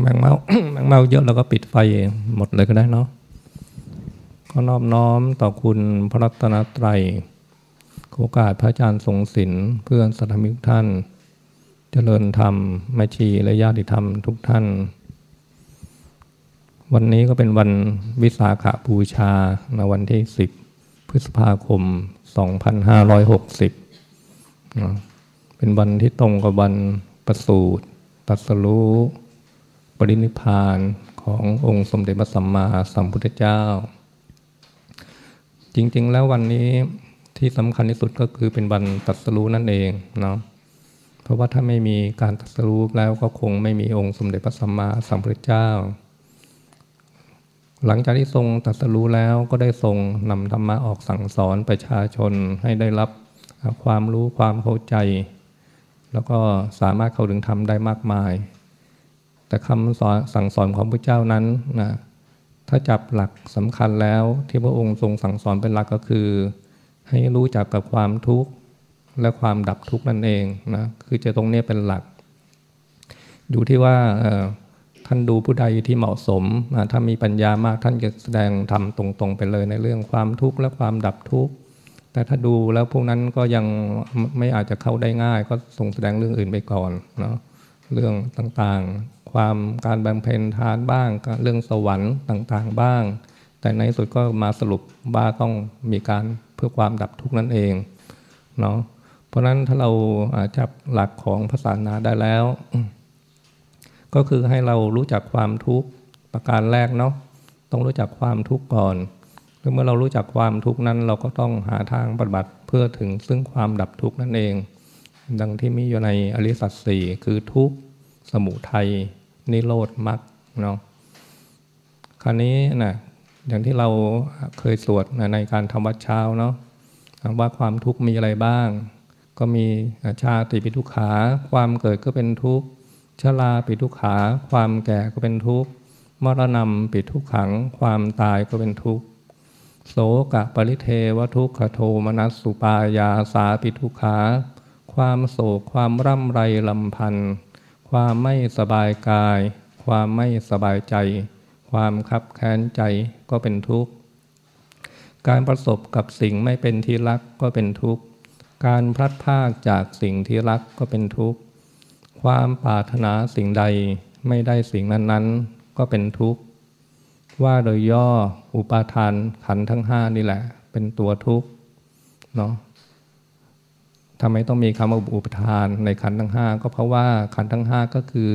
แมงเมาแมงเมาเยอะแล้วก็ปิดไฟหมดเลยก็ได้เนาะก็นอบน้อมต่อคุณพระรัตนตรัยโอกาสพระอาจารย์ทรงศิลป์เพื่อนสัตมิกท่าน เจริญธรรมแม่ชีและญาติธรรมทุกท่าน วันนี้ก็เป็นวันวิสาขาบูชาในวันที่ 10 พฤษภาคม 2560 เป็นวันที่ตรงกับวันประสูติตัสรู้ ปรินิพานขององค์สมเด็จพระสัมมาสัมพุทธเจ้า จริง ๆ แล้ววันนี้ที่สำคัญที่สุดก็คือเป็นวันตัสรู้นั่นเองเนาะเพราะว่าถ้าไม่มีการตัสรู้แล้วก็คงไม่มีองค์สมเด็จพระสัมมาสัมพุทธเจ้า หลังจากที่ทรงตัสรู้แล้วก็ได้ทรงนำธรรมะออกสั่งสอนประชาชนให้ได้รับความรู้ความเข้าใจ แล้วก็สามารถเข้าถึงธรรมได้มากมาย แต่คำสอนสั่งสอนของพระเจ้านั้นนะถ้าจับหลักสำคัญแล้วที่พระองค์ทรงสั่งสอนเป็นหลักก็คือ ให้รู้จักกับความทุกข์และความดับทุกข์นั่นเองนะคือจะตรงนี้เป็นหลักอยู่ที่ว่าท่านดูผู้ใดที่เหมาะสมถ้ามีปัญญามากท่านจะแสดงทำตรงๆไปเลยในเรื่องความทุกข์และความดับทุกข์แต่ถ้าดูแล้วพวกนั้นก็ยังไม่อาจจะเข้าได้ง่าย ก็ทรงแสดงเรื่องอื่นไปก่อนเนาะ เรื่องต่างๆ ความการบำเพ็ญทานบ้าง เรื่องสวรรค์ต่างๆบ้าง แต่ในสุดก็มาสรุปว่าต้องมีการเพื่อความดับทุกข์นั่นเองเนาะเพราะนั้นถ้าเราจับหลักของภาษานาได้แล้ว ก็คือให้เรารู้จักความทุกข์ประการแรกเนาะต้องรู้จักความทุกข์ก่อนเมื่อเรารู้จักความทุกข์นั้น เราก็ต้องหาทางปฏิบัติเพื่อถึงซึ่งความดับทุกข์นั่นเอง ดังที่มีอยู่ในอริสัตสี่คือทุกสมุทัยนิโรธมรรคเนาะคราวนี้นะอย่างที่เราเคยสวดในการทำวัดเช้าเนาะว่าความทุกข์มีอะไรบ้าง ก็มีชาติปิทุขา ความเกิดก็เป็นทุกข์ชราปิทุขา ความแก่ก็เป็นทุกข์มรณะปิทุกขัง ความตายก็เป็นทุกข์โสกะปริเทวทุกขโทมนัสสุปายาสาปิทุขา ความโศกความร่ำไรลำพันธ์ความไม่สบายกาย ความไม่สบายใจ ความคับแค้นใจก็เป็นทุกข์ การประสบกับสิ่งไม่เป็นที่รักก็เป็นทุกข์ การพลัดพากจากสิ่งที่รักก็เป็นทุกข์ ความปรารถนาสิ่งใดไม่ได้สิ่งนั้นๆ ก็เป็นทุกข์ ว่าโดยย่ออุปาทานขันทั้งห้านี่แหละ เป็นตัวทุกข์เนาะ ทำไมต้องมีคำว่าอุปทานในขันทั้งห้าก็เพราะว่าขันทั้งห้าก็คือ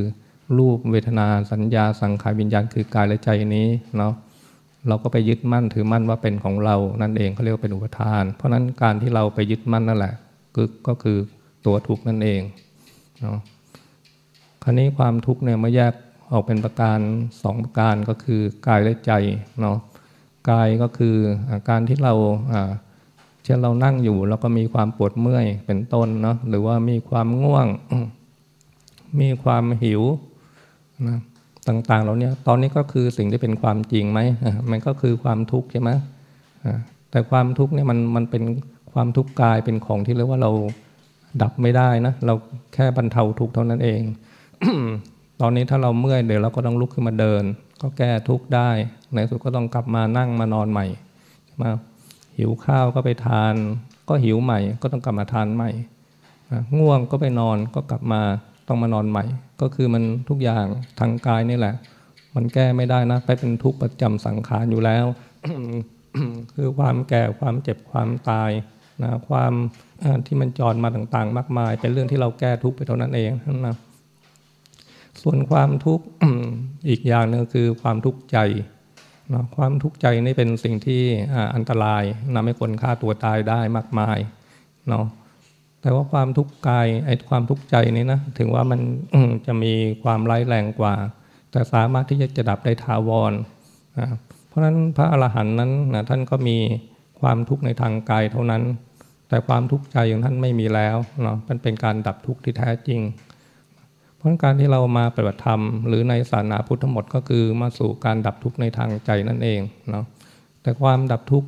รูปเวทนาสัญญาสังขารวิญญาณคือกายและใจนี้เนาะเราก็ไปยึดมั่นถือมั่นว่าเป็นของเรานั่นเองเขาเรียกว่าเป็นอุปทาน เพราะนั้นการที่เราไปยึดมั่นนั่นแหละก็คือตัวทุกข์นั่นเองเนาะคราวนี้ความทุกข์เนี่ยมาแยกออกเป็นประการสองประการก็คือกายและใจเนาะกายก็คือการที่เรา เช่นเรานั่งอยู่แล้วก็มีความปวดเมื่อยเป็นต้นเนาะหรือว่ามีความง่วง มีความหิวนะต่างๆเราเนี่ยตอนนี้ก็คือสิ่งที่เป็นความจริงไหมมันก็คือความทุกข์ใช่ไหมแต่ความทุกข์เนี่ยมันมันเป็นความทุกข์กายเป็นของที่เรียกว่าเราดับไม่ได้นะเราแค่บรรเทาทุกข์เท่านั้นเอง ตอนนี้ถ้าเราเมื่อยเดี๋ยวเราก็ต้องลุกขึ้นมาเดิน ก็แก้ทุกข์ได้ ในสุดก็ต้องกลับมานั่งมานอนใหม่มาหิ หิวข้าวก็ไปทาน ก็หิวใหม่ ก็ต้องกลับมาทานใหม่ง่วงก็ไปนอนก็กลับมาต้องมานอนใหม่ ก็คือมันทุกอย่างทางกายนี่แหละ มันแก้ไม่ได้นะ ไปเป็นทุกข์ประจำสังขารอยู่แล้ว คือความแก่ความเจ็บความตายนะความที่มันจอดมาต่างๆ มากมาย เป็นเรื่องที่เราแก้ทุกข์ไปเท่านั้นเองนะส่วนความทุกข์อีกอย่างนึงคือความทุกข์ใจ นะความทุกข์ใจนี่เป็นสิ่งที่อันตรายนำให้คนฆ่าตัวตายได้มากมายเนาะแต่ว่าความทุกข์กายไอ้ความทุกข์ใจนี่นะถึงว่ามันจะมีความร้ายแรงกว่า แต่สามารถที่จะดับได้ทาวรนะเพราะฉะนั้นพระอรหันต์นั้นนะท่านก็มีความทุกข์ในทางกายเท่านั้น แต่ความทุกข์ใจของท่านไม่มีแล้วเนาะมันเป็นการดับทุกข์ที่แท้จริง เพราะการที่เรามาปฏิบัติธรรม หรือในศาสนาพุทธทั้งหมดก็คือมาสู่การดับทุกข์ในทางใจนั่นเองเนาะแต่ความดับทุกข์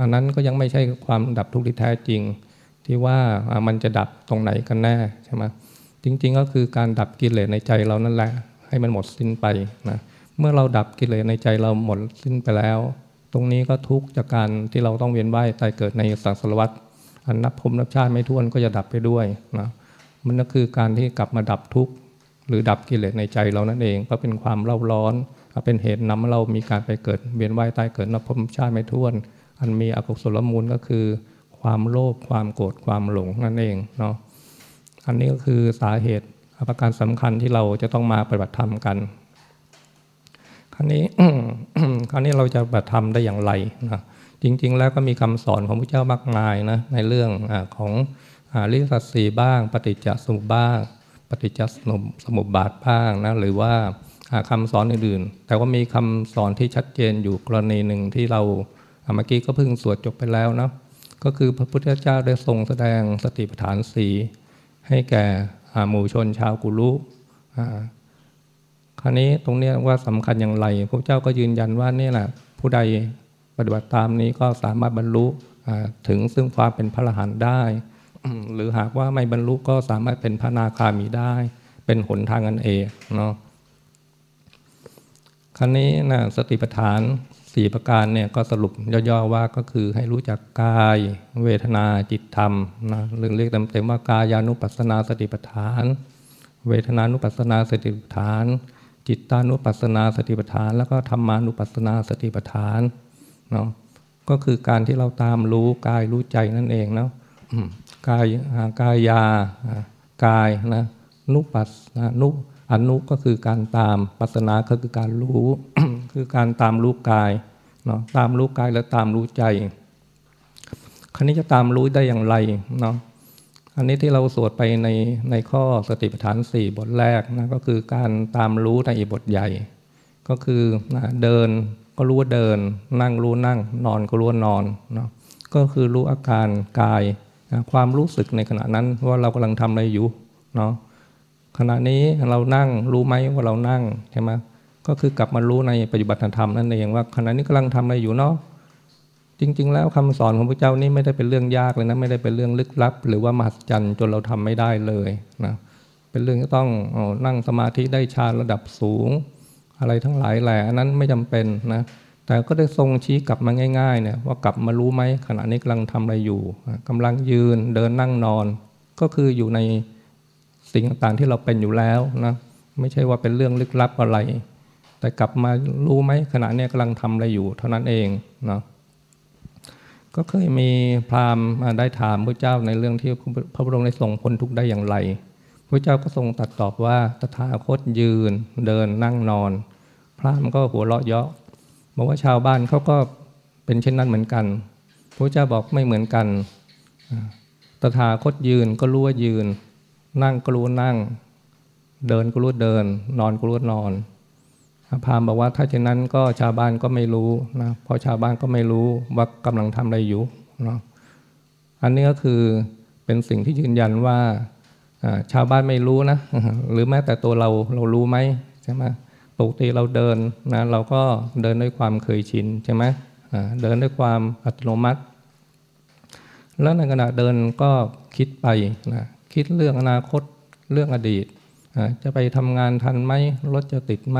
อันนั้นก็ยังไม่ใช่ความดับทุกข์ที่แท้จริง ที่ว่ามันจะดับตรงไหนกันแน่ใช่ไหมจริง ๆ ก็คือการดับกิเลสในใจเรานั่นแหละ ให้มันหมดสิ้นไปนะเมื่อเราดับกิเลสในใจเราหมดสิ้นไปแล้ว ตรงนี้ก็ทุกข์จากการที่เราต้องเวียนว่ายตายเกิดในสังสารวัฏอันนับพรมนับชาติไม่ท้วนก็จะดับไปด้วยนะ มันก็คือการที่กลับมาดับทุกข์หรือดับกิเลสในใจเรานั่นเอง ก็เป็นความเล่าร้อนเป็นเหตุนำเรามีการไปเกิดเวียนว่ายตายเกิดนับพมชาติไม่ท้วน อันมีอกุศลมูลก็คือ ความโลภความโกรธความหลงนั่นเองเนาะอันนี้ก็คือสาเหตุประการสำคัญที่เราจะต้องมาปฏิบัติธรรมกัน ครั้นี้ครั้นี้เราจะปฏิบัติธรรมได้อย่างไรนะจริง ๆ แล้วก็มีคำสอนของพระเจ้ามากมายนะในเรื่องอของ อริสัตสีบ้าง ปฏิจจสมุปบ้าง ปฏิจจสมุปบาทบ้างนะหรือว่าคำสอนอื่นๆ แต่ว่ามีคำสอนที่ชัดเจนอยู่กรณีหนึ่งที่เราเมื่อกี้ก็เพิ่งสวดจบไปแล้วนะก็คือพระพุทธเจ้าได้ทรงแสดงสติปัฏฐานสีให้แก่หมู่ชนชาวกุลุคราวนี้ตรงนี้ว่าสำคัญอย่างไรพระเจ้าก็ยืนยันว่านี่แหละผู้ใดปฏิบัติตามนี้ก็สามารถบรรลุถึงซึ่งความเป็นพระอรหันต์ได้ หรือหากว่าไม่บรรลุก็สามารถเป็นพระนาคามีได้ เป็นหนทางอันเอกเนาะครั้นี้นะสติปัฏฐานสี่ประการเนี่ยก็สรุปย่อๆว่าก็คือให้รู้จักกาย เวทนาจิตธรรมนะหรือเรียกเต็มๆว่ากายานุปัสสนาสติปัฏฐาน เวทนานุปัสสนาสติปัฏฐาน จิตตานุปัสสนาสติปัฏฐาน แล้วก็ธรรมานุปัสสนาสติปัฏฐานเนาะก็คือการที่เราตามรู้กายรู้ใจนั่นเองเนาะ กายกายากายนะนุปัสนุอนุก็คือการตามปัสนาก็คือการรู้ คือการตามรู้กายเนาะตามรู้กายและตามรู้ใจครนี้จะตามรู้ได้อย่างไรเนาะอันนี้ที่เราสวดไปในในข้อสติปัฏฐานสี่บทแรกนะก็คือการตามรู้ในบทใหญ่ ก็คือนะเดินก็รู้ว่าเดิน นั่งรู้นั่ง นอนก็รู้ว่านอนเนาะก็คือรู้อาการกาย นะความรู้สึกในขณะนั้นว่าเรากำลังทำอะไรอยู่เนาะขณะนี้เรานั่งรู้ไหมว่าเรานั่งใช่ไหมก็คือกลับมารู้ในปฏิบัติธรรมนั่นเองว่าขณะนี้กำลังทำอะไรอยู่เนาะจริง ๆ แล้วคำสอนของพระเจ้านี่ไม่ได้เป็นเรื่องยากเลยนะไม่ได้เป็นเรื่องลึกลับ หรือว่ามหัศจรรย์จนเราทำไม่ได้เลยนะเป็นเรื่องที่ต้องนั่งสมาธิได้ฌานระดับสูง อะไรทั้งหลายแหละอันนั้นไม่จำเป็นนะ แต่ก็ได้ทรงชี้กลับมาง่ายๆเนี่ยว่ากลับมารู้ไหมขณะนี้กำลังทำอะไรอยู่กำลังยืนเดินนั่งนอน ก็คืออยู่ในสิ่งต่างๆที่เราเป็นอยู่แล้วนะไม่ใช่ว่าเป็นเรื่องลึกลับอะไร แต่กลับมารู้ไหมขณะนี้กำลังทำอะไรอยู่ เท่านั้นเองเนาะก็เคยมีพราหมณ์ได้ถามพระเจ้าในเรื่องที่พระบรมได้ทรงพ้นทุกข์ได้อย่างไรพระเจ้าก็ทรงตัดตอบว่าตถาคตยืน เดินนั่งนอน พราหมณ์ก็หัวเราะเยาะ บอกว่าชาวบ้านเขาก็เป็นเช่นนั้นเหมือนกันพระเจ้าบอกไม่เหมือนกัน ตถาคตยืนก็รู้ว่ายืน นั่งก็รู้นั่ง เดินก็รู้เดิน นอนก็รู้นอนพราหมณ์บอกว่าถ้าเช่นนั้นก็ชาวบ้านก็ไม่รู้นะเพราะชาวบ้านก็ไม่รู้ว่ากำลังทำอะไรอยู่เนาะอันนี้ก็คือเป็นสิ่งที่ยืนยันว่าชาวบ้านไม่รู้นะหรือแม้แต่ตัวเราเรารู้ไหมใช่ไหม ปกติเราเดินนะเราก็เดินด้วยความเคยชินใช่ไหมเดินด้วยความอัตโนมัติ แล้วในขณะเดินก็คิดไปนะคิดเรื่องอนาคตเรื่องอดีต จะไปทำงานทันไหมรถจะติดไหม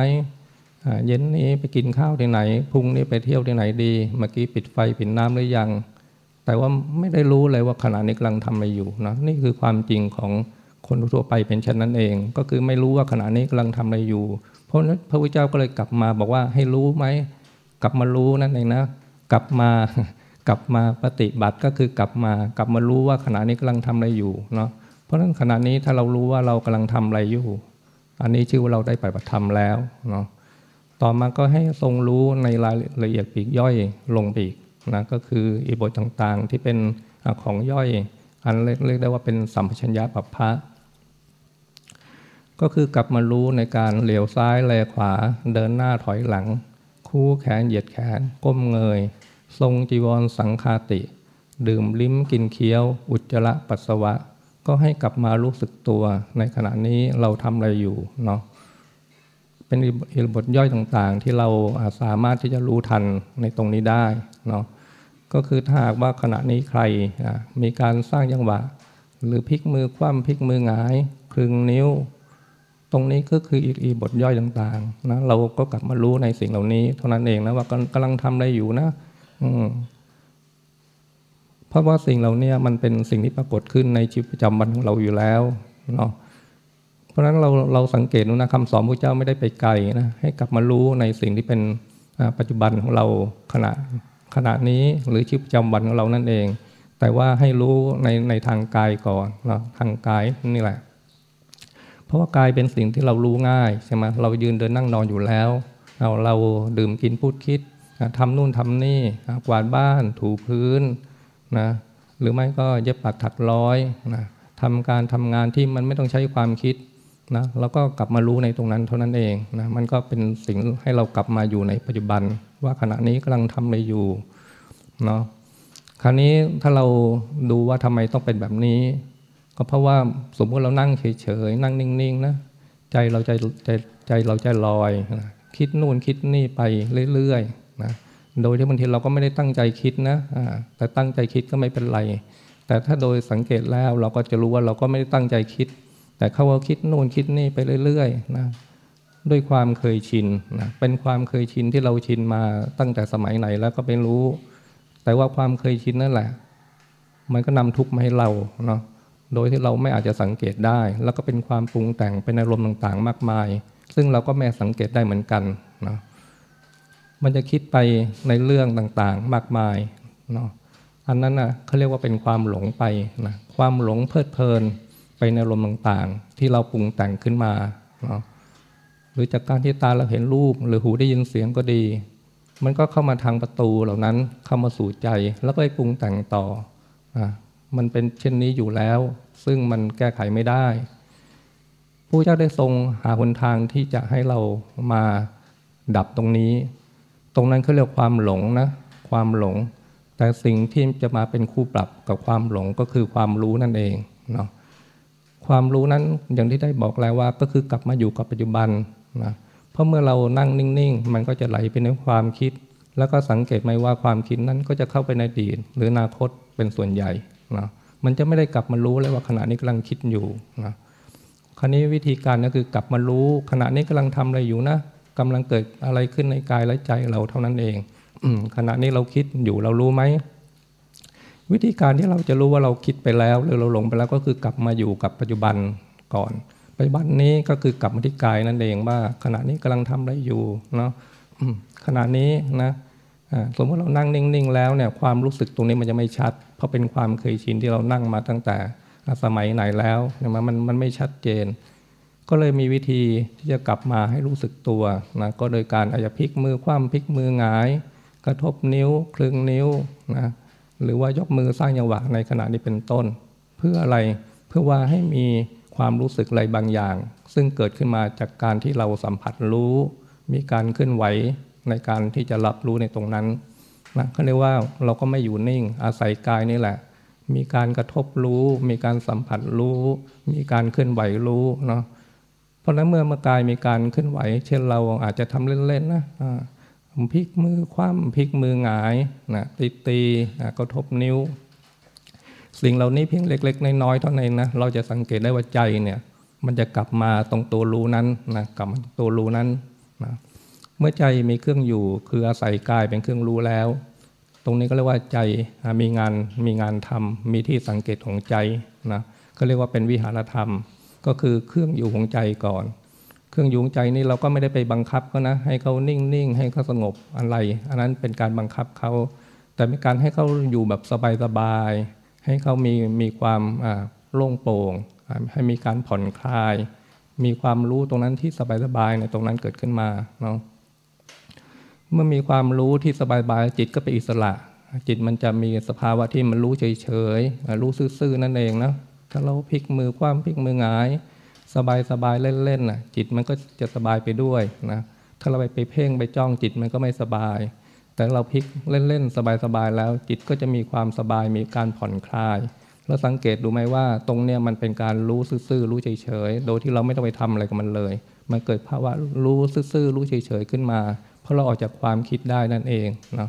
เย็นนี้ไปกินข้าวที่ไหนพรุ่งนี้ไปเที่ยวที่ไหนดี เมื่อกี้ปิดไฟปิดน้ำหรือยัง แต่ว่าไม่ได้รู้เลยว่าขณะนี้กำลังทำอะไรอยู่นะนี่คือความจริงของคนทั่วไปเป็นเช่นนั้นเอง ก็คือไม่รู้ว่าขณะนี้กำลังทำอะไรอยู่ เพราะนั้นพระพุทธเจ้าก็เลยกลับมาบอกว่าให้รู้ไหมกลับมารู้นั่นเองนะกลับมากลับมาปฏิบัติก็คือกลับมากลับมารู้ว่าขณะนี้กำลังทำอะไรอยู่เนาะเพราะฉะนั้นขณะนี้ถ้าเรารู้ว่าเรากำลังทำอะไรอยู่ อันนี้ชื่อว่าเราได้ปฏิบัติธรรมแล้วเนาะต่อมาก็ให้ทรงรู้ในรายละเอียดปีกย่อยลงปีกนะก็คืออิบทต่างๆที่เป็นของย่อย อันเรียกได้ว่าเป็นสัมปชัญญะปัปพะ ก็คือกลับมารู้ในการเหลียวซ้ายแลขวา เดินหน้าถอยหลัง คู่แขนเหยียดแขน ก้มเงย ทรงจีวรสังคาติ ดื่มลิ้มกินเคี้ยว อุจจาระปัสสาวะ ก็ให้กลับมารู้สึกตัวในขณะนี้เราทำอะไรอยู่เนาะเป็นอิรบทย่อยต่างๆ ที่เราสามารถที่จะรู้ทันในตรงนี้ได้เนาะก็คือถ้าหากว่าขณะนี้ใครมีการสร้างยังหวะ หรือพลิกมือคว่ำพลิกมือหงาย คลึงนิ้ว ตรงนี้ก็คืออีกอีบทย่อยต่างๆนะเราก็กลับมารู้ในสิ่งเหล่านี้ เท่านั้นเองนะว่ากำลังทำอะไรอยู่นะ อืมเพราะว่าสิ่งเหล่านี้มันเป็นสิ่งที่ปรากฏขึ้นในชีวิตประจำวันของเราอยู่แล้วเนาะเพราะฉะนั้นเราเราสังเกตดูนะคำสอนพระเจ้าไม่ได้ไปไกลนะให้กลับมารู้ในสิ่งที่เป็นปัจจุบันของเราขณะขณะนี้หรือชีวิตประจำวันของเรานั่นเอง แต่ว่าให้รู้ในในทางกายก่อนนะทางกายนี่แหละ เพราะว่ากายเป็นสิ่งที่เรารู้ง่ายใช่ไหมเรายืนเดินนั่งนอนอยู่แล้ว เราเราดื่มกินพูดคิดทำนู่นทำนี่กวาดบ้านถูพื้นนะหรือไม่ก็เย็บปักถักร้อยนะทำการทำงานที่มันไม่ต้องใช้ความคิดนะเราก็กลับมารู้ในตรงนั้นเท่านั้นเองนะมันก็เป็นสิ่งให้เรากลับมาอยู่ในปัจจุบัน ว่าขณะนี้กำลังทำอะไรอยู่เนาะคราวนี้ถ้าเราดูว่าทำไมต้องเป็นแบบนี้ ก็เพราะว่าสมมติเรานั่งเฉยๆนั่งนิ่งๆนะใจเราใจใจใจเราใจลอยนะคิดนู่นคิดนี่ไปเรื่อยๆนะโดยที่บางทีเราก็ไม่ได้ตั้งใจคิดนะแต่ตั้งใจคิดก็ไม่เป็นไร แต่ถ้าโดยสังเกตแล้วเราก็จะรู้ว่าเราก็ไม่ได้ตั้งใจคิด แต่เขาว่าคิดนู่นคิดนี่ไปเรื่อยๆนะด้วยความเคยชินนะเป็นความเคยชินที่เราชินมาตั้งแต่สมัยไหนแล้วก็ไม่รู้ แต่ว่าความเคยชินนั่นแหละ มันก็นำทุกข์มาให้เราเนาะ โดยที่เราไม่อาจจะสังเกตได้ แล้วก็เป็นความปรุงแต่งเป็นอารมณ์ต่างๆ มากมาย ซึ่งเราก็ไม่สังเกตได้เหมือนกันนะมันจะคิดไปในเรื่องต่างๆ มากมายเนาะอันนั้นนะเขาเรียกว่าเป็นความหลงไปนะความหลงเพลิดเพลินไปในลมต่างๆ ที่เราปรุงแต่งขึ้นมาเนาะหรือจากการที่ตาเราเห็นรูปหรือหูได้ยินเสียงก็ดี มันก็เข้ามาทางประตูเหล่านั้นเข้ามาสู่ใจแล้วก็ไปปรุงแต่งต่ออะ มันเป็นเช่นนี้อยู่แล้ว ซึ่งมันแก้ไขไม่ได้ผู้เจ้าได้ทรงหาหนทางที่จะให้เรามาดับตรงนี้ ตรงนั้นเขาเรียกความหลงนะ ความหลง แต่สิ่งที่จะมาเป็นคู่ปรับกับความหลงก็คือความรู้นั่นเองเนาะความรู้นั้นอย่างที่ได้บอกแล้วว่าก็คือกลับมาอยู่กับปัจจุบันนะเพราะเมื่อเรานั่งนิ่งๆ มันก็จะไหลไปในความคิด แล้วก็สังเกตไหมว่าความคิดนั้นก็จะเข้าไปในอดีตหรืออนาคตเป็นส่วนใหญ่ นะมันจะไม่ได้กลับมารู้เลยว่าขณะนี้กำลังคิดอยู่นะคราวนี้วิธีการก็คือกลับมารู้ ขณะนี้กำลังทำอะไรอยู่นะกำลังเกิดอะไรขึ้นในกายและใจเราเท่านั้นเองขณะนี้เราคิดอยู่เรารู้ไหมวิธีการที่เราจะรู้ว่าเราคิดไปแล้ว หรือเราหลงไปแล้วก็คือกลับมาอยู่กับปัจจุบันก่อน ปัจจุบันนี้ก็คือกลับมาที่กายนั่นเองว่า ขณะนี้กำลังทำอะไรอยู่เนาะขณะนี้นะ สมมติเรานั่งนิ่งๆแล้วเนี่ยความรู้สึกตรงนี้มันจะไม่ชัด เพราะเป็นความเคยชินที่เรานั่งมาตั้งแต่สมัยไหนแล้วเนี่ยมันมันไม่ชัดเจน ก็เลยมีวิธีที่จะกลับมาให้รู้สึกตัวนะก็โดยการอาจจะพลิกมือคว่ำพลิกมือหงาย กระทบนิ้ว คลึงนิ้วนะหรือว่ายกมือสร้างจังหวะในขณะนี้เป็นต้น เพื่ออะไรเพื่อว่าให้มีความรู้สึกอะไรบางอย่าง ซึ่งเกิดขึ้นมาจากการที่เราสัมผัสรู้ มีการเคลื่อนไหว ในการที่จะรับรู้ในตรงนั้นนะเขาเรียกว่าเราก็ไม่อยู่นิ่ง อาศัยกายนี่แหละ มีการกระทบรู้ มีการสัมผัสรู้ มีการเคลื่อนไหวรู้เนาะเพราะนั้นเมื่อมากายมีการเคลื่อนไหว เช่นเราอาจจะทำเล่นๆนะพลิกมือคว่ำพลิกมือหงายนะตีตีกระทบนิ้ว สิ่งเหล่านี้เพียงเล็ก ๆ น้อยๆเท่านั้นนะเราจะสังเกตได้ว่าใจเนี่ย มันจะกลับมาตรงตัวรู้นั้นนะกลับมาตัวรู้นั้น เมื่อใจมีเครื่องอยู่ คืออาศัยกายเป็นเครื่องรู้แล้ว ตรงนี้ก็เรียกว่าใจมีงานมีงานทำมีที่สังเกตของใจนะก็เรียกว่าเป็นวิหารธรรม ก็คือเครื่องอยู่ของใจก่อน เครื่องอยู่ของใจนี่เราก็ไม่ได้ไปบังคับเขานะให้เขานิ่งๆให้เขาสงบอะไร อันนั้นเป็นการบังคับเขาแต่เป็นการให้เขาอยู่แบบสบายๆให้เขามีมีความโล่งโปร่ง ให้มีการผ่อนคลาย มีความรู้ตรงนั้นที่สบายๆในตรงนั้นเกิดขึ้นมาเนาะ เมื่อมีความรู้ที่สบายๆจิตก็เป็นอิสระ จิตมันจะมีสภาวะที่มันรู้เฉยๆรู้ซื่อๆนั่นเองนะถ้าเราพลิกมือคว่ำพลิกมือหงาย สบายสบายเล่นๆนะจิตมันก็จะสบายไปด้วยนะถ้าเราไปไปเพ่งไปจ้องจิตมันก็ไม่สบาย แต่เราพลิกเล่นๆสบายๆแล้ว จิตก็จะมีความสบายมีการผ่อนคลายเราสังเกตดูไหมว่าตรงเนี้ยมันเป็นการรู้ซื่อๆรู้เฉยๆโดยที่เราไม่ต้องไปทำอะไรกับมันเลย มันเกิดภาวะรู้ซื่อๆรู้เฉยๆขึ้นมา เพราะเราออกจากความคิดได้นั่นเองนะ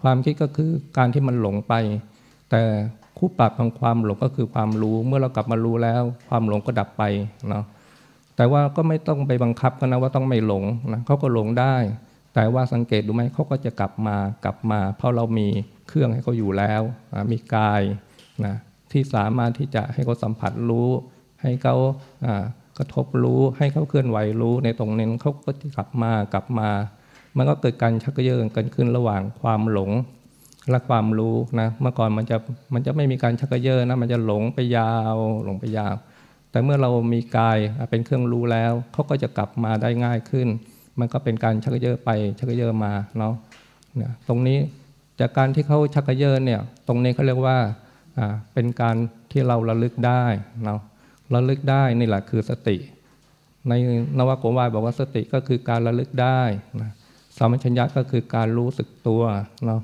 ความคิดก็คือการที่มันหลงไป แต่คู่ปรับของความหลงก็คือความรู้เมื่อเรากลับมารู้แล้ว ความหลงก็ดับไปนะแต่ว่าก็ไม่ต้องไปบังคับกันนะว่าต้องไม่หลงนะเขาก็หลงได้ แต่ว่าสังเกตดูไหมเขาก็จะกลับมากลับมา เพราะเรามีเครื่องให้เขาอยู่แล้วมีกายนะที่สามารถที่จะให้เขาสัมผัสรู้ ให้เขากระทบรู้ ให้เขาเคลื่อนไหวรู้ในตรงนี้เขาก็จะกลับมากลับมา มันก็เกิดการชักเยินกันขึ้นระหว่างความหลงและความรู้นะ เมื่อก่อนมันจะมันจะไม่มีการชักเยินนะ มันจะหลงไปยาวหลงไปยาว แต่เมื่อเรามีกายเป็นเครื่องรู้แล้วเขาก็จะกลับมาได้ง่ายขึ้น มันก็เป็นการชักเยอะไปชักเยอะมาเนาะเนี่ยตรงนี้จากการที่เขาชักเยอะเนี่ย ตรงนี้เขาเรียกว่าเป็นการที่เราระลึกได้เนาะระลึกได้นี่แหละคือสติ ในนวโกวายบอกว่าสติก็คือการระลึกได้นะ สามัญญะก็คือการรู้สึกตัวเนาะ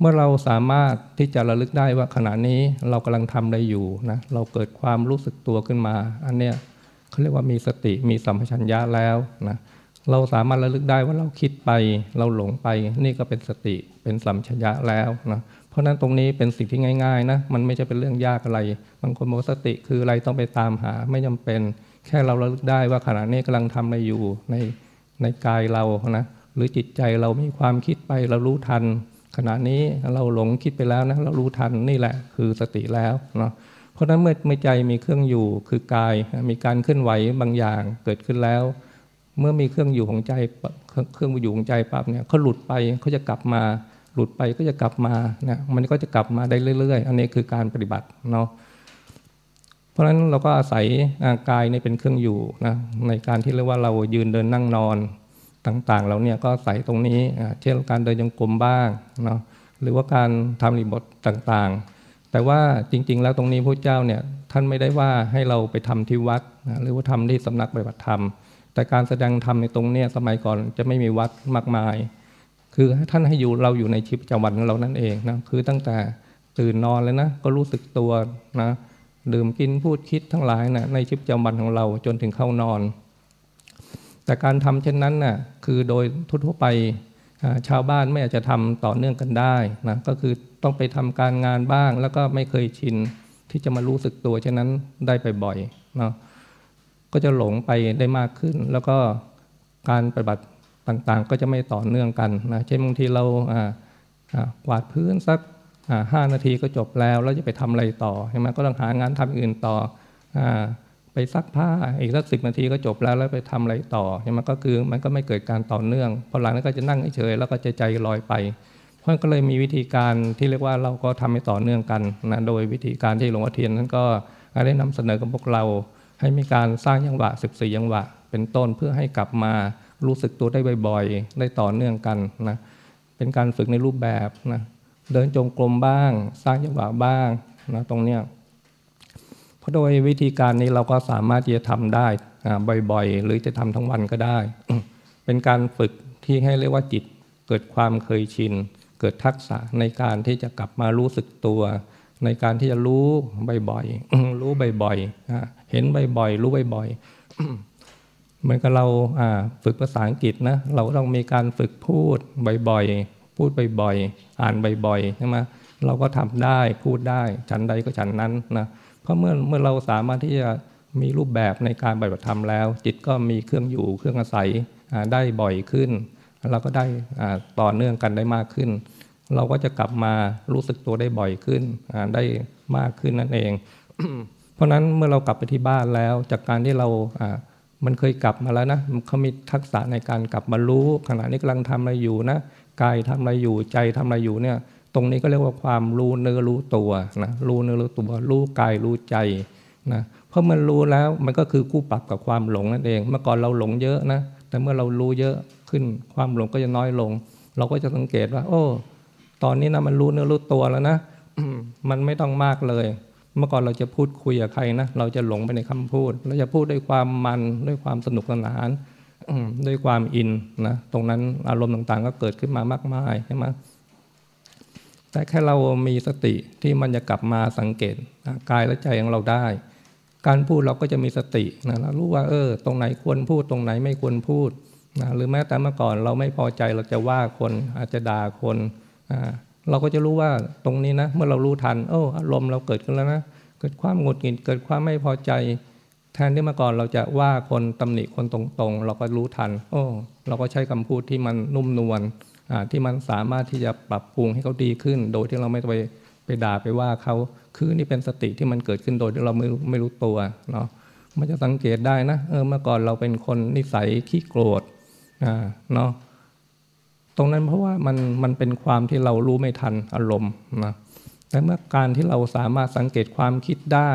เมื่อเราสามารถที่จะระลึกได้ว่าขณะนี้เรากำลังทำอะไรอยู่นะเราเกิดความรู้สึกตัวขึ้นมา อันเนี้ยเขาเรียกว่ามีสติมีสัมปชัญญะแล้วนะเราสามารถระลึกได้ว่าเราคิดไป เราหลงไป นี่ก็เป็นสติเป็นสัมปชัญญะแล้วนะเพราะนั้นตรงนี้เป็นสิ่งที่ง่ายๆนะมันไม่ใช่เป็นเรื่องยากอะไรบางคนบอกสติคืออะไรต้องไปตามหา ไม่จาเป็น แค่เราระลึกได้ว่าขณะนี้กำลังทำอะไรอยู่ใน ในกายเรานะหรือจิตใจเรามีความคิดไปเรารู้ทัน ขณะนี้เราหลงคิดไปแล้วนะเรารู้ทันนี่แหละคือสติแล้วเนาะเพราะฉะนั้นเมื่อเมื่อใจมีเครื่องอยู่คือกายมีการเคลื่อนไหวบางอย่างเกิดขึ้นแล้ว เมื่อมีเครื่องอยู่ของใจเครื่องอยู่ของใจปั๊บเนี่ยเขาหลุดไปเขาจะกลับมาหลุดไปก็จะกลับมาเนี่ยมันก็จะกลับมาได้เรื่อย ๆ อันนี้คือการปฏิบัติเนาะ ราะฉะนั้นเราก็อาศัยกายนี่เป็นเครื่องอยู่นะในการที่เรียกว่าเรายืนเดินนั่งนอนต่างๆเราเนี่ยก็ใส่ตรงนี้เช่นการเดินยังกลมบ้างเนาะหรือว่าการทำรีบทต่างๆ แต่ว่าจริง ๆ แล้วตรงนี้พระเจ้าเนี่ยท่านไม่ได้ว่าให้เราไปทำที่วัดหรือว่าทำที่สำนักปฏิบัติธรรม แต่การแสดงธรรมในตรงนี้สมัยก่อนจะไม่มีวัดมากมาย คือท่านให้อยู่เราอยู่ในชีวิตประจำวันของเรานั่นเองนะคือตั้งแต่ตื่นนอนเลยนะก็รู้สึกตัวนะ ดื่มกินพูดคิดทั้งหลายนะในชีวิตประจำวันของเราจนถึงเข้านอน แต่การทำเช่นนั้นน่ะคือโดยทั่วไปชาวบ้านไม่อาจจะทำต่อเนื่องกันได้นะก็คือต้องไปทำการงานบ้าง แล้วก็ไม่เคยชินที่จะมารู้สึกตัวเช่นนั้นได้ไปบ่อยเนาะก็จะหลงไปได้มากขึ้น แล้วก็การปฏิบัติต่างๆ ก็จะไม่ต่อเนื่องกันนะเช่นบางทีเรากวาดพื้นสัก ห้านาทีก็จบแล้วแล้วจะไปทำอะไรต่อใช่ไหมก็ต้องหางานทำอื่นต่อไปซักผ้าอีกสักสิบนาทีก็จบแล้วแล้วไปทำอะไรต่อใช่ไหมก็คือมันก็ไม่เกิดการต่อเนื่องพอหลังนั้นก็จะนั่งเฉยแล้วก็จะใจลอยไป เพราะก็เลยมีวิธีการที่เรียกว่าเราก็ทำให้ต่อเนื่องกันนะโดยวิธีการที่หลวงพ่อเทียนนั้นก็ได้นำเสนอกับพวกเรา ให้มีการสร้างยังหวะสิบสี่ยังหวะ เป็นต้นเพื่อให้กลับมารู้สึกตัวได้บ่อยๆ ได้ต่อเนื่องกันนะเป็นการฝึกในรูปแบบนะ เดินจงกรมบ้าง สร้างยังหวะบ้างนะตรงเนี้ยเพราะโดยวิธีการนี้เราก็สามารถที่จะทำได้บ่อยๆ หรือจะทำทั้งวันก็ได้ เป็นการฝึกที่ให้เรียกว่าจิต เกิดความเคยชิน เกิดทักษะในการที่จะกลับมารู้สึกตัว ในการที่จะรู้บ่อยๆรู้บ่อยๆเห็นบ่อยๆรู้บ่อยๆเหมือนกับเราฝึกภาษาอังกฤษนะเราต้องมีการฝึกพูดบ่อยๆพูดบ่อยๆ อ่านบ่อยๆใช่ไหมเราก็ทำได้พูดได้ฉันใดก็ฉันนั้นนะเพราะเมื่อเมื่อเราสามารถที่จะมีรูปแบบในการปฏิบัติธรรมแล้ว จิตก็มีเครื่องอยู่เครื่องอาศัยได้บ่อยขึ้น เราก็ได้ต่อเนื่องกันได้มากขึ้น เราก็จะกลับมารู้สึกตัวได้บ่อยขึ้นได้มากขึ้นนั่นเอง เพราะนั้นเมื่อเรากลับไปที่บ้านแล้ว จากการที่เรามันเคยกลับมาแล้วนะเขามีทักษะในการกลับมารู้ขณะนี้กำลังทำอะไรอยู่นะ กายทำอะไรอยู่ใจทำอะไรอยู่เนี่ย ตรงนี้ก็เรียกว่าความรู้เนื้อรู้ตัวนะรู้เนื้อรู้ตัวรู้กายรู้ใจนะเพราะมันรู้แล้วมันก็คือกู้ปรับกับความหลงนั่นเอง เมื่อก่อนเราหลงเยอะนะแต่เมื่อเรารู้เยอะขึ้นความหลงก็จะน้อยลง เราก็จะสังเกตว่า โอ้ ตอนนี้นะมันรู้เนื้อรู้ตัวแล้วนะมันไม่ต้องมากเลย เมื่อก่อนเราจะพูดคุยกับใครนะเราจะหลงไปในคำพูดเราจะพูดด้วยความมันด้วยความสนุกสนาน ด้วยความอินนะตรงนั้นอารมณ์ต่างๆ ก็เกิดขึ้นมามากมายใช่ไหมแต่แค่เรามีสติที่มันจะกลับมาสังเกตกายและใจของเราได้ การพูดเราก็จะมีสตินะเรารู้ว่าเออ ตรงไหนควรพูดตรงไหนไม่ควรพูดนะหรือแม้แต่เมื่อก่อนเราไม่พอใจเราจะว่าคนอาจจะด่าคนเราก็จะรู้ว่าตรงนี้นะ เมื่อเรารู้ทัน โอ้อารมณ์เราเกิดขึ้นแล้วนะ เกิดความหงุดหงิดเกิดความไม่พอใจ แทนที่เมื่อก่อนเราจะว่าคนตำหนิคนตรงๆ เราก็รู้ทัน โอ้เราก็ใช้คำพูดที่มันนุ่มนวลที่มันสามารถที่จะปรับปรุงให้เขาดีขึ้น โดยที่เราไม่ไปไปด่าไปว่าเขาคือนี่เป็นสติที่มันเกิดขึ้นโดยที่เราไม่ไม่รู้ตัวเนาะมันจะสังเกตได้นะเออเมื่อก่อนเราเป็นคนนิสัยขี้โกรธเนาะตรงนั้นเพราะว่ามันมันเป็นความที่เรารู้ไม่ทันอารมณ์นะแต่เมื่อการที่เราสามารถสังเกตความคิดได้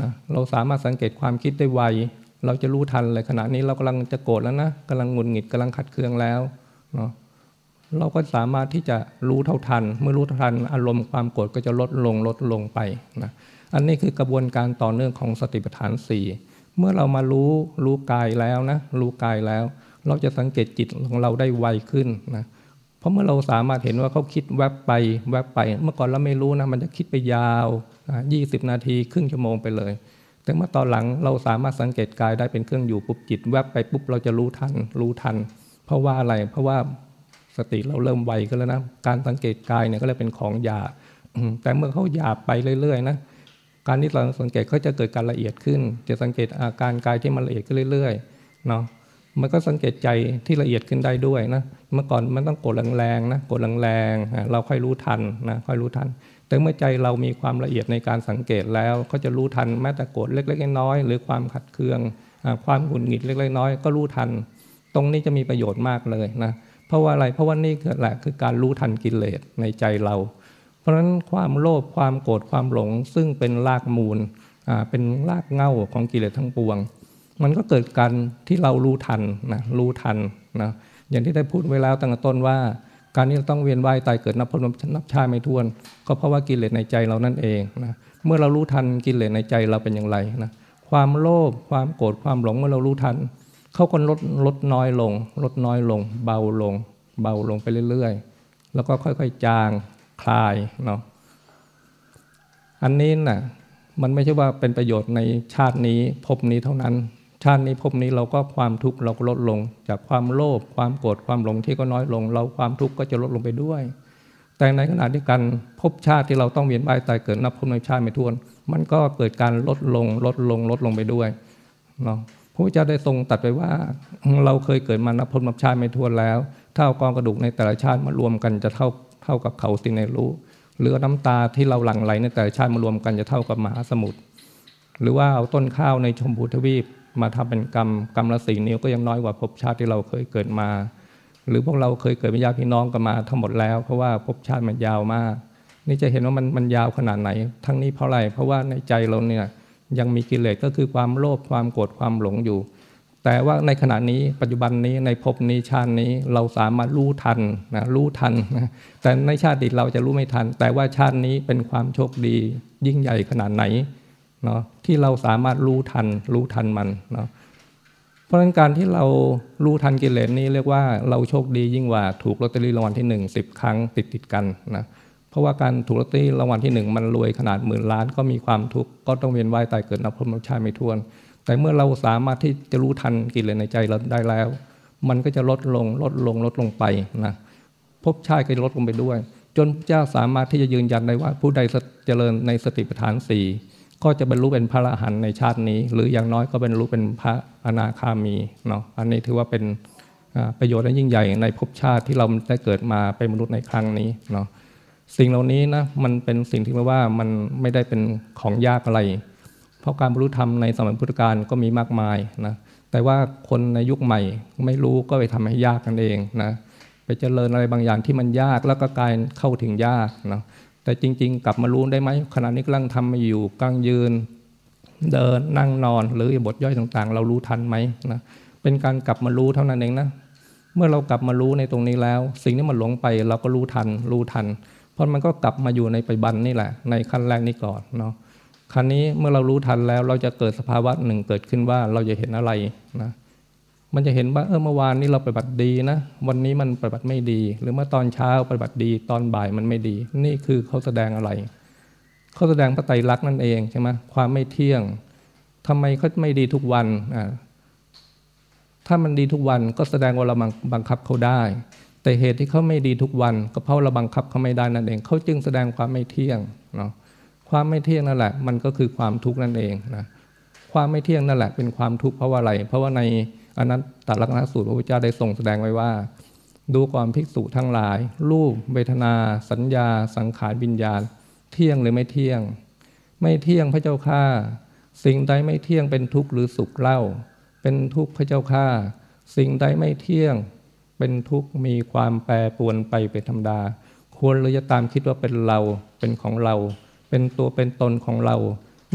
นะเราสามารถสังเกตความคิดได้ไว เราจะรู้ทันเลยขณะนี้เรากำลังจะโกรธแล้วนะกำลังงุนหงิดกำลังขัดเคืองแล้วเนาะเราก็สามารถที่จะรู้เท่าทัน เมื่อรู้เท่าทัน อารมณ์ความโกรธก็จะลดลงลดลงไปนะอันนี้คือกระบวนการต่อเนื่องของสติปัฏฐานสี่เมื่อเรามารู้รู้กายแล้วนะรู้กายแล้ว เราจะสังเกตจิตของเราได้ไวขึ้นนะเพราะเมื่อเราสามารถเห็นว่าเขาคิดแวบไปแวบไป เมื่อก่อนเราไม่รู้นะมันจะคิดไปยาวยี่สิบนาทีครึ่งชั่วโมงไปเลย แต่เมื่อตอนหลังเราสามารถสังเกตกายได้เป็นเครื่องอยู่ปุ๊บจิต แวบไปปุ๊บเราจะรู้ทัน รู้ทัน เพราะว่าอะไรเพราะว่าสติเราเริ่มไวก็แล้วนะการสังเกตกายเนี่ยก็เลยเป็นของหยาบแต่เมื่อเขาหยาบไปเรื่อยๆนะการที่เราสังเกตเขาจะเกิดการละเอียดขึ้น จะสังเกตอาการกายที่มันละเอียดขึ้นเรื่อยๆเนาะ มันก็สังเกตใจที่ละเอียดขึ้นได้ด้วยนะเมื่อก่อนมันต้องกดแรงๆนะกดแรงๆเราค่อยรู้ทันนะค่อยรู้ทัน แต่เมื่อใจเรามีความละเอียดในการสังเกตแล้ว ก็จะรู้ทันแม้แต่โกรธเล็กๆน้อยๆหรือความขัดเคือง ความหงุดหงิดเล็กๆน้อยก็รู้ทัน ตรงนี้จะมีประโยชน์มากเลยนะเพราะว่าอะไรเพราะว่านี่แหละคือการรู้ทันกิเลสในใจเรา เพราะฉะนั้นความโลภความโกรธความหลงซึ่งเป็นรากมูลเป็นรากเง่าของกิเลสทั้งปวง มันก็เกิดการที่เรารู้ทันนะรู้ทันนะอย่างที่ได้พูดไว้แล้วตั้งแต่ต้นว่า การที่เราต้องเวียนว่ายตายเกิดนับพบนับชาไม่ท้วน ก็เพราะว่ากิเลสในใจเรานั่นเองนะเมื่อเรารู้ทันกิเลสในใจเราเป็นอย่างไรนะความโลภความโกรธความหลงเมื่อเรารู้ทันเขาก็ลดลดน้อยลง ลดน้อยลง เบาลง เบาลงไปเรื่อยๆ แล้วก็ค่อยๆจางคลายเนาะอันนี้นะ่ะมันไม่ใช่ว่าเป็นประโยชน์ในชาตินี้ภพนี้เท่านั้น ชาตินี้ภพนี้เราก็ความทุกข์เราก็ลดลง จากความโลภความโกรธความหลงที่ก็น้อยลง เราความทุกข์ก็จะลดลงไปด้วย แต่ในขณะที่กันภพชาติที่เราต้องเวียนว่ายตายเกิดนับภพในชาติไม่ท้วน มันก็เกิดการลดลงลดลงลดลงไปด้วยเนาะพระพุทธเจ้าได้ทรงตัดไปว่า เราเคยเกิดมานับภพนับชาติไม่ท้วนแล้วเท่ากองกระดูกในแต่ละชาติมารวมกันจะเท่าเท่ากับเขาสิในรู้หรือน้ำตาที่เราหลั่งไหลในแต่ละชาติมารวมกันจะเท่ากับมหาสมุทรหรือว่าเอาต้นข้าวในชมพูทวีป มาทำเป็นกรรมกรรมละสี่นิ้วก็ยังน้อยกว่าภพชาติที่เราเคยเกิดมา หรือพวกเราเคยเกิดเป็นญาติพี่น้องกันมาทั้งหมดแล้ว เพราะว่าภพชาติมันยาวมาก นี่จะเห็นว่ามันมันยาวขนาดไหน ทั้งนี้เพราะอะไรเพราะว่าในใจเราเนี่ยยังมีกิเลสก็คือความโลภความโกรธความหลงอยู่ แต่ว่าในขณะนี้ปัจจุบันนี้ในภพนี้ชาตินี้เราสามารถรู้ทันนะรู้ทันนะแต่ในชาติดิเราจะรู้ไม่ทัน แต่ว่าชาตินี้เป็นความโชคดี ยิ่งใหญ่ขนาดไหน เนาะที่เราสามารถรู้ทัน รู้ทันมันเนาะเพราะฉะนั้นการที่เรารู้ทันกิเลสนี้เรียกว่าเราโชคดียิ่งกว่าถูกลอตเตอรี่รางวัลที่หนึ่งสิบครั้งติดติดกันนะเพราะว่าการถูกลอตเตอรี่รางวัลที่หนึ่งมันรวยขนาดหมื่นล้านก็มีความทุกข์ก็ต้องเวียนว่ายตายเกิดนับพบชาติไม่ท้วน แต่เมื่อเราสามารถที่จะรู้ทันกิเลสในใจเราได้แล้ว มันก็จะลดลงลดลงลดลงไปนะภพชาติก็จะลดลงไปด้วย จนพระเจ้าสามารถที่จะยืนยันได้ว่าผู้ใดเจริญในสติปัฏฐานสี่ ก็จะบรรลุเป็นพระอรหันต์ในชาตินี้ หรืออย่างน้อยก็บรรลุเป็นพระอนาคามีเนาะอันนี้ถือว่าเป็นประโยชน์และยิ่งใหญ่ในภพชาติที่เราได้เกิดมาเป็นมนุษย์ในครั้งนี้เนาะสิ่งเหล่านี้นะมันเป็นสิ่งที่ว่ามันไม่ได้เป็นของยากอะไร เพราะการบรรลุธรรมในสมัยพุทธกาลก็มีมากมายนะแต่ว่าคนในยุคใหม่ไม่รู้ก็ไปทำให้ยากกันเองนะไปเจริญอะไรบางอย่างที่มันยากแล้วก็กลายเข้าถึงยากเนาะ แต่จริง ๆ กลับมารู้ได้ไหมขณะนี้กำลังทำมาอยู่กลางยืน เดินนั่งนอนหรือบทย่อยต่างๆ เรารู้ทันไหมนะเป็นการกลับมารู้เท่านั้นเองนะเมื่อเรากลับมารู้ในตรงนี้แล้ว สิ่งที่มันหลงไปเราก็รู้ทัน รู้ทัน เพราะมันก็กลับมาอยู่ในปัจจุบันนี่แหละ ในขั้นแรกนี้ก่อนเนาะครั้นี้เมื่อเรารู้ทันแล้วเราจะเกิดสภาวะหนึ่งเกิดขึ้นว่าเราจะเห็นอะไรนะ มันจะเห็นว่าเออเมื่อวานนี้เราปฏิบัติดีนะ วันนี้มันปฏิบัติไม่ดี หรือเมื่อตอนเช้าปฏิบัติดี ตอนบ่ายมันไม่ดี นี่คือเขาแสดงอะไร เขาแสดงพระไตรลักษณ์นั่นเองใช่ไหมความไม่เที่ยงทำไมเขาไม่ดีทุกวันอ่าถ้ามันดีทุกวันก็แสดงว่าเราบังคับเขาได้ แต่เหตุที่เขาไม่ดีทุกวัน ก็เพราะเราบังคับเขาไม่ได้นั่นเอง เขาจึงแสดงความไม่เที่ยงเนาะความไม่เที่ยงนั่นแหละ มันก็คือความทุกข์นั่นเองนะความไม่เที่ยงนั่นแหละเป็นความทุกข์เพราะว่าอะไร เพราะว่าใน อนัตตลักษณสูตรพระพุทธเจ้าได้ทรงแสดงไว้ว่า ดูก่อนภิกษุทั้งหลาย รูปเวทนา สัญญา สังขารวิญญาณ เที่ยงหรือไม่เที่ยง ไม่เที่ยงพระเจ้าข้าสิ่งใดไม่เที่ยงเป็นทุกข์หรือสุขเล่า เป็นทุกข์พระเจ้าข้าสิ่งใดไม่เที่ยงเป็นทุกข์มีความแปรปวนไปเป็นธรรมดา ควรหรือจะตามคิดว่าเป็นเราเป็นของเรา เป็นตัวเป็นตนของเรา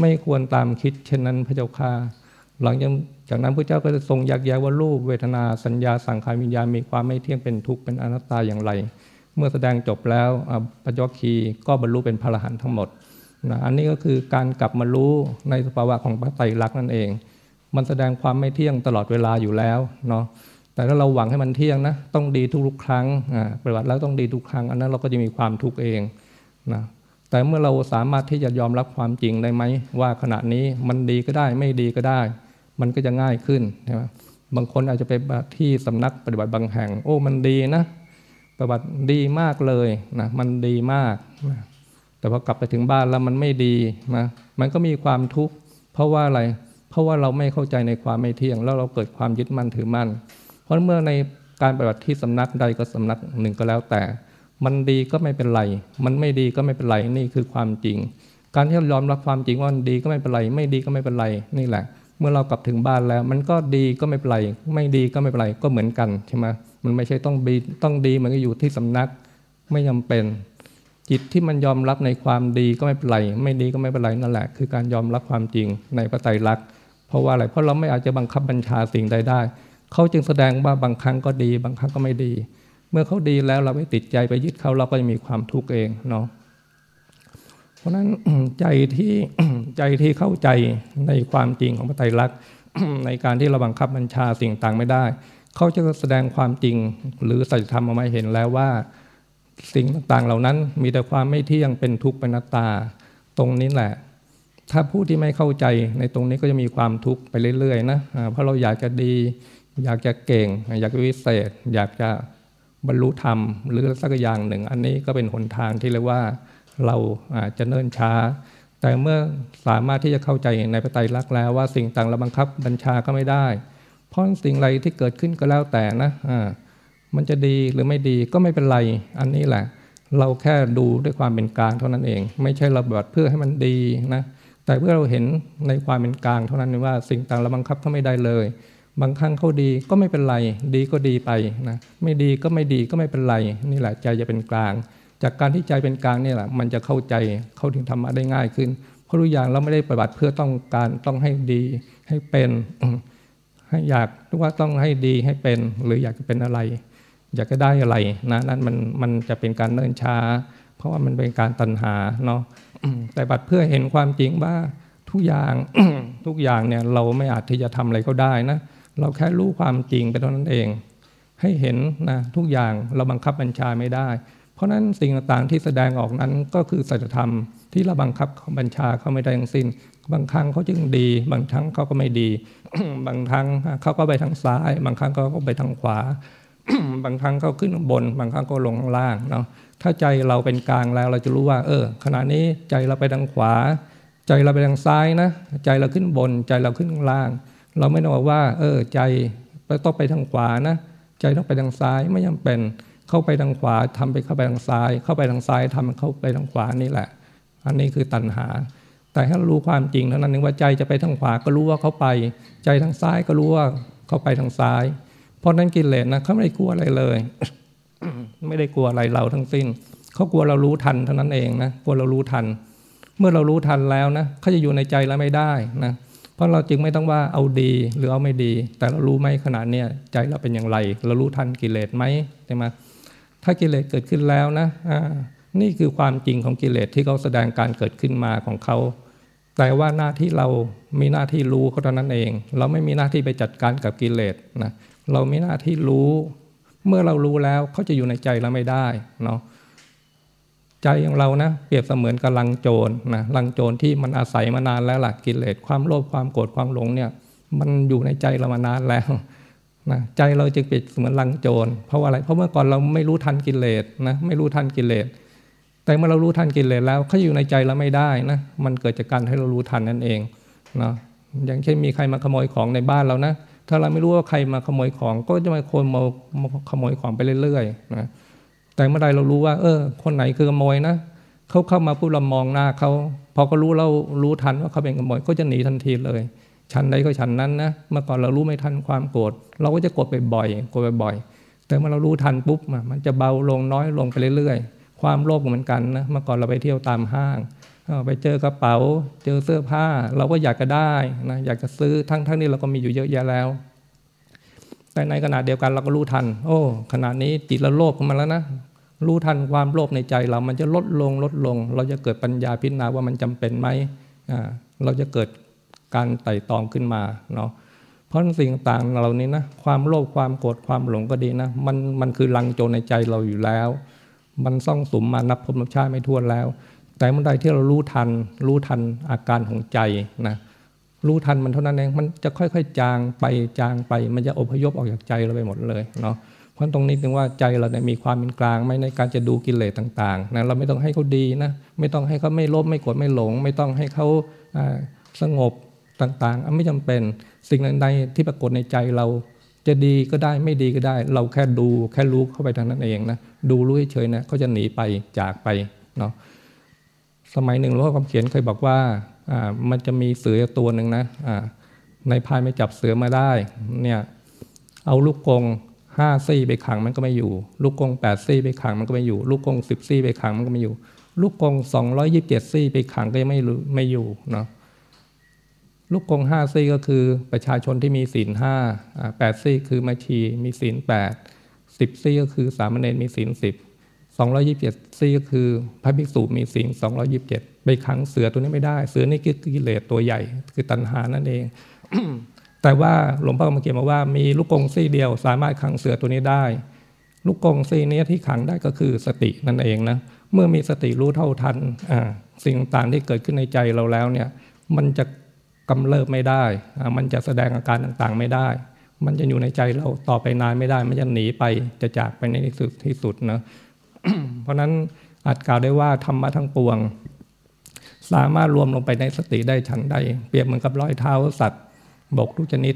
ไม่ควรตามคิดเช่นนั้นพระเจ้าข้าหลังจาก จากนั้นพระเจ้าก็จะทรงยักแย้ว่ารูปเวทนาสัญญาสังขารวิญญาณมีความไม่เที่ยงเป็นทุกข์เป็นอนัตตาอย่างไร เมื่อแสดงจบแล้วปัญจคีก็บรรลุเป็นพระอรหันต์ทั้งหมดนะอันนี้ก็คือการกลับมารู้ในสภาวะของพระไตรลักษณ์นั่นเอง มันแสดงความไม่เที่ยงตลอดเวลาอยู่แล้วเนาะแต่ถ้าเราหวังให้มันเที่ยงนะต้องดีทุกๆครั้งปฏิบัติแล้วต้องดีทุกครั้ง อันนั้นเราก็จะมีความทุกข์เองนะแต่เมื่อเราสามารถที่จะยอมรับความจริงได้ไหมว่าขณะนี้มันดีก็ได้ไม่ดีก็ได้ มันก็จะง่ายขึ้นใช่ไหมบางคนอาจจะไปที่สำนักปฏิบัติบางแห่ง โอ้มันดีนะปฏิบัติดีมากเลยนะมันดีมากนะแต่พอกลับไปถึงบ้านแล้วมันไม่ดีนะมันก็มีความทุกข์เพราะว่าอะไร เพราะว่าเราไม่เข้าใจในความไม่เที่ยง แล้วเราเกิดความยึดมั่นถือมั่น เพราะเมื่อในการปฏิบัติที่สำนักใดก็สำนักหนึ่งก็แล้วแต่ มันดีก็ไม่เป็นไร มันไม่ดีก็ไม่เป็นไรนี่คือความจริง การที่เรายอมรับความจริงว่ามันดีก็ไม่เป็นไร ไม่ดีก็ไม่เป็นไรนี่แหละ เมื่อเรากลับถึงบ้านแล้ว มันก็ดีก็ไม่เป็นไร ไม่ดีก็ไม่เป็นไรก็เหมือนกันใช่ไหมมันไม่ใช่ต้องดีต้องดีมันก็อยู่ที่สำนักไม่จาเป็น จิตที่มันยอมรับในความดีก็ไม่เป็นไร ไม่ดีก็ไม่เป็นไรนั่นแหละ คือการยอมรับความจริงในพระไตรลักษณ์เพราะว่าอะไรเพราะเราไม่อาจจะบังคับบัญชาสิ่งใดได้เขาจึงแสดงว่าบางครั้งก็ดี บางครั้งก็ไม่ดี เมื่อเขาดีแล้วเราไปติดใจไปยึดเขาเราก็จะมีความทุกข์เองเนาะ ราะนั้นใจที่ใจที่เข้าใจในความจริงของพระไตรลักษณ์ในการที่เราบังคับบัญชาสิ่งต่างไม่ได้ เขาจะแสดงความจริงหรือสัจธรรมออกมาเห็นแล้วว่า สิ่งต่างๆเหล่านั้นมีแต่ความไม่เที่ยงเป็นทุกข์เป็นนัตตา ตรงนี้แหละ ถ้าผู้ที่ไม่เข้าใจในตรงนี้ก็จะมีความทุกข์ไปเรื่อยๆนะเพราะเราอยากจะดี อยากจะเก่ง อยากจะวิเศษ อยากจะบรรลุธรรม หรือสักอย่างหนึ่ง อันนี้ก็เป็นหนทางที่เรียกว่า เราอาจจะเนิ่นช้า แต่เมื่อสามารถที่จะเข้าใจในปไตยลักษณ์แล้วว่าสิ่งต่างเราบังคับบัญชาก็ไม่ได้ เพราะสิ่งใดที่เกิดขึ้นก็แล้วแต่นะมันจะดีหรือไม่ดีก็ไม่เป็นไร อันนี้แหละ เราแค่ดูด้วยความเป็นกลางเท่านั้นเอง ไม่ใช่เราแบบเพื่อให้มันดีนะแต่เพื่อเราเห็นในความเป็นกลางเท่านั้นว่าสิ่งต่างเราบังคับเขาไม่ได้เลย บางครั้งเขาดีก็ไม่เป็นไร ดีก็ดีไปนะไม่ดีก็ไม่ดีก็ไม่เป็นไร นี่แหละใจจะเป็นกลาง จากการที่ใจเป็นกลางนี่แหละ มันจะเข้าใจเข้าถึงธรรมะได้ง่ายขึ้น เพราะรู้อย่างเราไม่ได้ปฏิบัติเพื่อต้องการต้องให้ดีให้เป็นให้อยากว่าต้องให้ดีให้เป็น หรืออยากจะเป็นอะไร อยากจะได้อะไรนะนั่นมันมันจะเป็นการเนิ่นช้า เพราะว่ามันเป็นการตัณหาเนาะแต่บัดเพื่อเห็นความจริงว่าทุกอย่างทุกอย่างเนี่ยเราไม่อาจที่จะทำอะไรก็ได้นะเราแค่รู้ความจริงไปเท่านั้นเอง ให้เห็นนะทุกอย่างเราบังคับบัญชาไม่ได้ เพราะนั้นสิ่งต่างๆที่แสดงออกนั้นก็คือสัจธรรมที่เราบังคับบัญชาเขาไม่ได้ทั้งสิ้น บางครั้งเขาจึงดี บางครั้งเขาก็ไม่ดี บางครั้งเขาก็ไปทางซ้าย บางครั้งเขาก็ไปทางขวา บางครั้งก็ขึ้นบน บางครั้งก็ลงข้างล่างเนาะถ้าใจเราเป็นกลางแล้วเราจะรู้ว่า เออ ขณะนี้ใจเราไปทางขวา ใจเราไปทางซ้ายนะ ใจเราขึ้นบน ใจเราขึ้นล่าง เราไม่ต้องบอกว่า เออ ใจต้องไปทางขวานะ ใจต้องไปทางซ้ายไม่จาเป็น เข้าไปทางขวาทำไปเข้าไปทางซ้าย เข้าไปทางซ้ายทำเข้าไปทางขวานี่แหละ อันนี้คือตัณหา แต่ถ้ารู้ความจริงเท่านั้นนึงว่าใจจะไปทางขวาก็รู้ว่าเขาไป ใจทางซ้ายก็รู้ว่าเขาไปทางซ้าย เพราะนั้นกิเลสนะเขาไม่ได้กลัวอะไรเลย ไม่ได้กลัวอะไรเราทั้งสิ้น เขากลัวเรารู้ทันเท่านั้นเองนะกลัวเรารู้ทัน เมื่อเรารู้ทันแล้วนะเขาจะอยู่ในใจเราไม่ได้นะเพราะเราจึงไม่ต้องว่าเอาดีหรือเอาไม่ดี แต่เรารู้ไหมขนาดเนี้ยใจเราเป็นอย่างไร เรารู้ทันกิเลสไหมใช่ไหม ถ้ากิเลสเกิดขึ้นแล้วนะนี่คือความจริงของกิเลสที่เขาแสดงการเกิดขึ้นมาของเขา แต่ว่าหน้าที่เรามีหน้าที่รู้เขาเท่านั้นเอง เราไม่มีหน้าที่ไปจัดการกับกิเลสนะเรามีหน้าที่รู้ เมื่อเรารู้แล้วเขาจะอยู่ในใจเราไม่ได้เนาะใจของเรานะเปรียบเสมือนกับลังโจรนะลังโจรที่มันอาศัยมานานแล้วล่ะกิเลสความโลภความโกรธความหลงเนี่ย มันอยู่ในใจเรามานานแล้ว นะใจเราจึงเปรียบเสมือนลังโจร เพราะอะไร เพราะเมื่อก่อนเราไม่รู้ทันกิเลสนะไม่รู้ทันกิเลส แต่เมื่อเรารู้ทันกิเลสแล้วเขาอยู่ในใจเราไม่ได้นะมันเกิดจากการให้เรารู้ทันนั่นเองเนาะอย่างเช่นมีใครมาขโมยของในบ้านเรานะถ้าเราไม่รู้ว่าใครมาขโมยของ ก็จะมาคนมาขโมยของไปเรื่อยๆนะแต่เมื่อใดเรารู้ว่า เออ คนไหนคือขโมยนะเขาเข้ามาพูดเรามองหน้าเขาพอก็รู้เรารู้ทันว่าเขาเป็นขโมยก็จะหนีทันทีเลย ชั้นใดก็ชั้นนั้นนะเมื่อก่อนเรารู้ไม่ทันความโกรธเราก็จะโกรธไปบ่อยโกรธไปบ่อย แต่เมื่อเรารู้ทันปุ๊บมันจะเบาลงน้อยลงไปเรื่อยๆ ความโลภเหมือนกันนะเมื่อก่อนเราไปเที่ยวตามห้างไปเจอกระเป๋า เจอเสื้อผ้า เราก็อยากจะได้นะอยากจะซื้อทั้งทั้งนี้เราก็มีอยู่เยอะแยะแล้ว แต่ในขณะเดียวกันเราก็รู้ทัน โอ้ขณะนี้จิตเราโลภขึ้นมาแล้วนะรู้ทันความโลภในใจเรามันจะลดลงลดลง เราจะเกิดปัญญาพิจารณาว่ามันจำเป็นไหมเราจะเกิด การไต่ตองขึ้นมาเนาะเพราะสิ่งต่างเหล่านี้นะความโลภความโกรธความหลงก็ดีนะมันมันคือลังโจรในใจเราอยู่แล้ว มันซ่องสุมมานับพบนับชาติไม่ทั่วแล้ว แต่เมื่อใดที่เรารู้ทัน รู้ทันอาการของใจนะรู้ทันมันเท่านั้นเองมันจะค่อยๆ จางไปจางไป มันจะอพยพออกจากใจเราไปหมดเลยเนาะเพราะตรงนี้ถึงว่าใจเราเนี่ยมีความเป็นกลางไม่ในการจะดูกิเลสต่างๆนะเราไม่ต้องให้เขาดีนะไม่ต้องให้เขาไม่ลบไม่โกรธไม่หลง ไม่ต้องให้เขาสงบ ต่างๆ ไม่จำเป็นสิ่งใดที่ปรากฏในใจเราจะดีก็ได้ไม่ดีก็ได้ เราแค่ดูแค่รู้เข้าไปทางนั้นเองนะดูรู้เฉยๆนะเขาจะหนีไปจากไปเนาะสมัยหนึ่งหลวงพ่อคำเขียนเคยบอกว่าอ่ามันจะมีเสือตัวหนึ่งนะอ่าในพายไม่จับเสือมาได้เนี่ยเอาลูกกงห้าซี่ไปขังมันก็ไม่อยู่ ลูกกงแปดซี่ไปขังมันก็ไม่อยู่ ลูกกงสิบซี่ไปขังมันก็ไม่อยู่ ลูกกงสองร้อยยิบเจ็ดซี่ไปขังก็ยังไม่ไม่อยู่เนาะ ลูกกงห้าซี่ก็คือประชาชนที่มีศีลห้าแปดซี่คือมาชีมีศีลแปดสิบซี่ก็คือสามเณรมีศีลสิบสองร้อยิบเจ็ดซี่ก็คือพระภิกษุมีศีลสองร้อยิบเจ็ดไปขังเสือตัวนี้ไม่ได้ เสือนี่คือกิเลสตัวใหญ่ คือตัณหานั่นเอง แต่ว่าหลวงพ่อมาเขียนมาว่ามีลูกกงซี่เดียวสามารถขังเสือตัวนี้ได้ ลูกกงซี่นี้ที่ขังได้ก็คือสตินั่นเองนะเมื่อมีสติรู้เท่าทันสิ่งต่างที่เกิดขึ้นในใจเราแล้วเนี่ย มันจะ กำเริบไม่ได้ มันจะแสดงอาการต่างๆไม่ได้ มันจะอยู่ในใจเราต่อไปนานไม่ได้ มันจะหนีไปจะจากไปในที่สุดที่สุดนะเพราะนั้นอาจกล่าวได้ว่าธรรมะทั้งปวง สามารถรวมลงไปในสติได้ชั้นใด เปรียบเหมือนกับรอยเท้าสัตว์บกทุกชนิด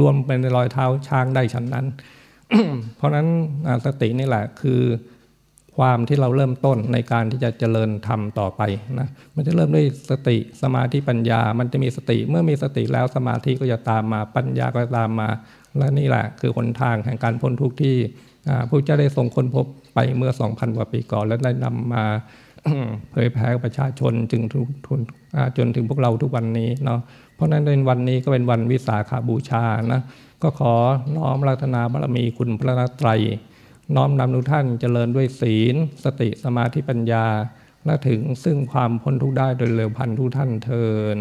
รวมเป็นรอยเท้าช้างได้ฉันนั้น เพราะนั้นสตินี่แหละคือ ความที่เราเริ่มต้นในการที่จะเจริญธรรมต่อไปนะมันจะเริ่มด้วยสติสมาธิปัญญา มันจะมีสติเมื่อมีสติแล้วสมาธิก็จะตามมาปัญญาก็ตามมา และนี่แหละคือหนทางแห่งการพ้นทุกข์ที่พระเจ้าได้ทรงค้นพบไปเมื่อ 2,000 กว่าปีก่อน และได้นำมาเผยแผ่ประชาชนจึงทุกทุนจนถึงพวกเราทุกวันนี้เนาะเพราะนั้นในวันนี้ก็เป็นวันวิสาขาบูชานะก็ขอน้อมรัตนาบารมีคุณพระนตรัย น้อมนำทุกท่านเจริญด้วยศีล สติสมาธิปัญญา และถึงซึ่งความพ้นทุกข์ได้โดยเร็วพันทุกท่านเทิน